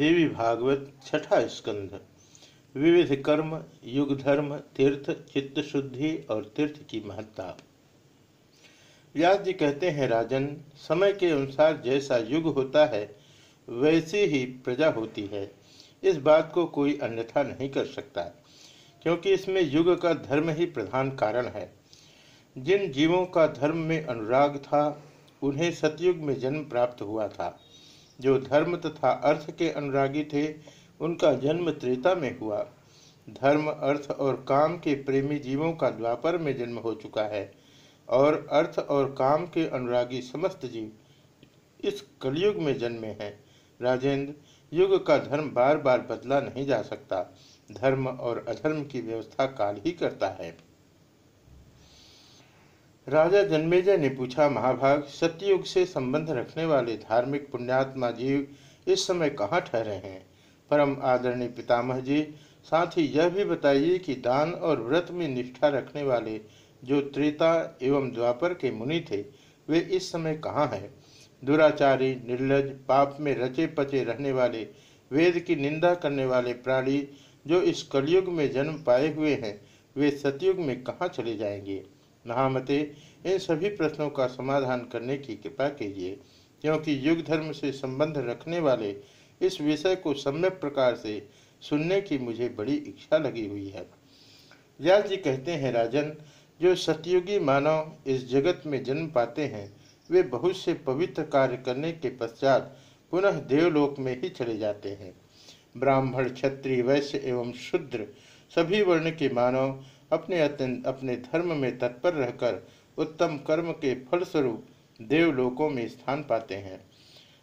देवी भागवत छठा स्कंध। विविध कर्म, युग धर्म, तीर्थ, चित्त शुद्धि और तीर्थ की महत्ता। व्यास जी कहते हैं, राजन, समय के अनुसार जैसा युग होता है, वैसी ही प्रजा होती है। इस बात को कोई अन्यथा नहीं कर सकता, क्योंकि इसमें युग का धर्म ही प्रधान कारण है। जिन जीवों का धर्म में अनुराग था, उन्हें सतयुग में जन्म प्राप्त हुआ था। जो धर्म तथा अर्थ के अनुरागी थे, उनका जन्म त्रेता में हुआ। धर्म, अर्थ और काम के प्रेमी जीवों का द्वापर में जन्म हो चुका है, और अर्थ और काम के अनुरागी समस्त जीव इस कलयुग में जन्मे हैं। राजेंद्र, युग का धर्म बार बार बदला नहीं जा सकता। धर्म और अधर्म की व्यवस्था काल ही करता है। राजा जन्मेजय ने पूछा, महाभाग सत्ययुग से संबंध रखने वाले धार्मिक पुण्यात्मा जीव इस समय कहाँ ठहरे हैं? परम आदरणीय पितामह जी, साथ ही यह भी बताइए कि दान और व्रत में निष्ठा रखने वाले जो त्रेता एवं द्वापर के मुनि थे, वे इस समय कहाँ हैं? दुराचारी, निर्लज, पाप में रचे पचे रहने वाले, वेद की निंदा करने वाले प्राणी जो इस कलयुग में जन्म पाए हुए हैं, वे सतयुग में कहाँ चले जाएँगे? महामते इन सभी प्रश्नों का समाधान करने की कृपा कीजिए, क्योंकि युग धर्म से संबंध रखने वाले इस विषय को सम्यक प्रकार से सुनने की मुझे बड़ी इच्छा लगी हुई है। व्यास जी कहते हैं, राजन, जो सतयुगी मानव इस जगत में जन्म पाते हैं, वे बहुत से पवित्र कार्य करने के पश्चात पुनः देवलोक में ही चले जाते हैं। ब्राह्मण, क्षत्रिय, वैश्य एवं शूद्र सभी वर्ण के मानव अपने अत्यंत, अपने धर्म में तत्पर रहकर उत्तम कर्म के फलस्वरूप देवलोकों में स्थान पाते हैं।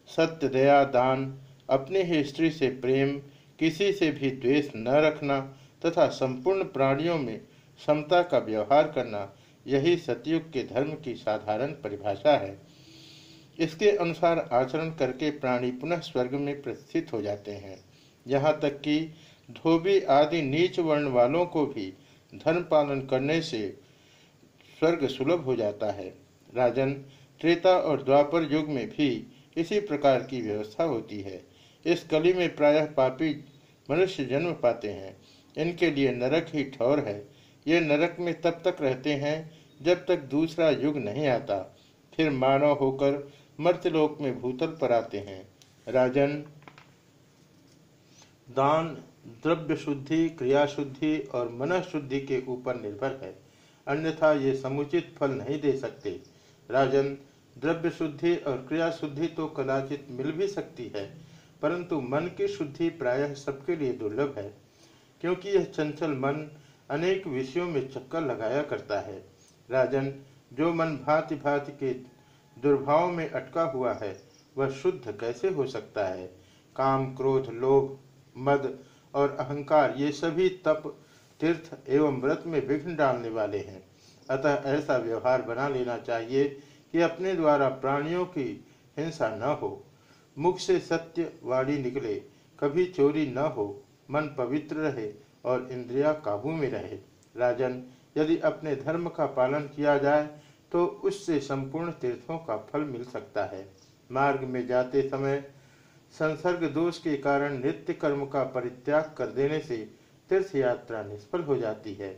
सत्य, दया, दान, अपने ही स्त्री से प्रेम, किसी से भी द्वेष न रखना तथा संपूर्ण प्राणियों में समता का व्यवहार करना, यही सतयुग के धर्म की साधारण परिभाषा है। इसके अनुसार आचरण करके प्राणी पुनः स्वर्ग में प्रतिष्ठित हो जाते हैं। यहाँ तक कि धोबी आदि नीच वर्ण वालों को भी धर्म पालन करने से स्वर्ग सुलभ हो जाता है। राजन, त्रेता और द्वापर युग में भी इसी प्रकार की व्यवस्था होती है। इस कली में प्रायः पापी मनुष्य जन्म पाते हैं। इनके लिए नरक ही ठौर है। ये नरक में तब तक रहते हैं जब तक दूसरा युग नहीं आता। फिर मानव होकर मर्त्यलोक में भूतल पर आते हैं। राजन, दान द्रव्य शुद्धि क्रिया शुद्धि और मन शुद्धि के ऊपर निर्भर है। अन्यथा ये समुचित फल नहीं दे सकते। राजन द्रव्य शुद्धि और क्रिया शुद्धि तो कदाचित मिल भी सकती है, परंतु मन की शुद्धि प्रायः सबके लिए दुर्लभ है, क्योंकि यह चंचल मन अनेक विषयों में चक्कर लगाया करता है। राजन, जो मन भांति भांति के दुर्भाव में अटका हुआ है, वह शुद्ध कैसे हो सकता है? काम, क्रोध, लोभ, मद और अहंकार, ये सभी तप, तीर्थ एवं व्रत में विघ्न डालने वाले हैं। अतः ऐसा व्यवहार बना लेना चाहिए कि अपने द्वारा प्राणियों की हिंसा न हो। मुख से सत्य वाणी निकले, कभी चोरी न हो, मन पवित्र रहे और इंद्रिया काबू में रहे। राजन, यदि अपने धर्म का पालन किया जाए तो उससे संपूर्ण तीर्थों का फल मिल सकता है। मार्ग में जाते समय संसर्ग दोष के कारण नित्य कर्म का परित्याग कर देने से तीर्थ यात्रा निष्फल हो जाती है।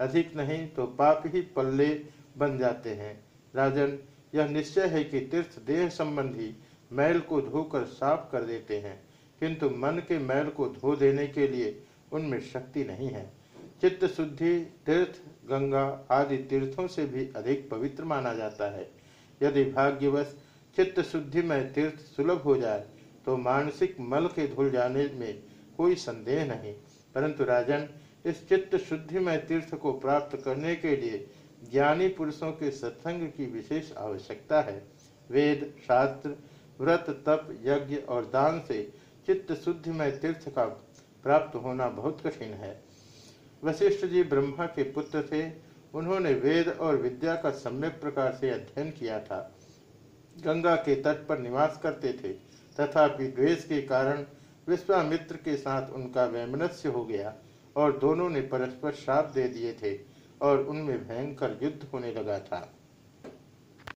अधिक नहीं तो पाप ही पल्ले बन जाते हैं। राजन, यह निश्चय है कि तीर्थ देह संबंधी मैल को धोकर साफ़ कर देते हैं, किंतु मन के मैल को धो देने के लिए उनमें शक्ति नहीं है। चित्त शुद्धि, तीर्थ, गंगा आदि तीर्थों से भी अधिक पवित्र माना जाता है। यदि भाग्यवश चित्त शुद्धि में तीर्थ सुलभ हो जाए तो मानसिक मल के धुल जाने में कोई संदेह नहीं। परंतु राजन, इस चित्त शुद्धि में तीर्थ को प्राप्त करने के लिए ज्ञानी पुरुषों के सत्संग की विशेष आवश्यकता है। वेद, शास्त्र, व्रत, तप, यज्ञ और दान से चित्त शुद्धि में तीर्थ का प्राप्त होना बहुत कठिन है। वशिष्ठ जी ब्रह्मा के पुत्र थे। उन्होंने वेद और विद्या का सम्यक प्रकार से अध्ययन किया था। गंगा के तट पर निवास करते थे। तथापि द्वेष के कारण विश्वामित्र के साथ उनका वैमनस्य हो गया और दोनों ने परस्पर श्राप दे दिए थे और उनमें भयंकर युद्ध होने लगा था।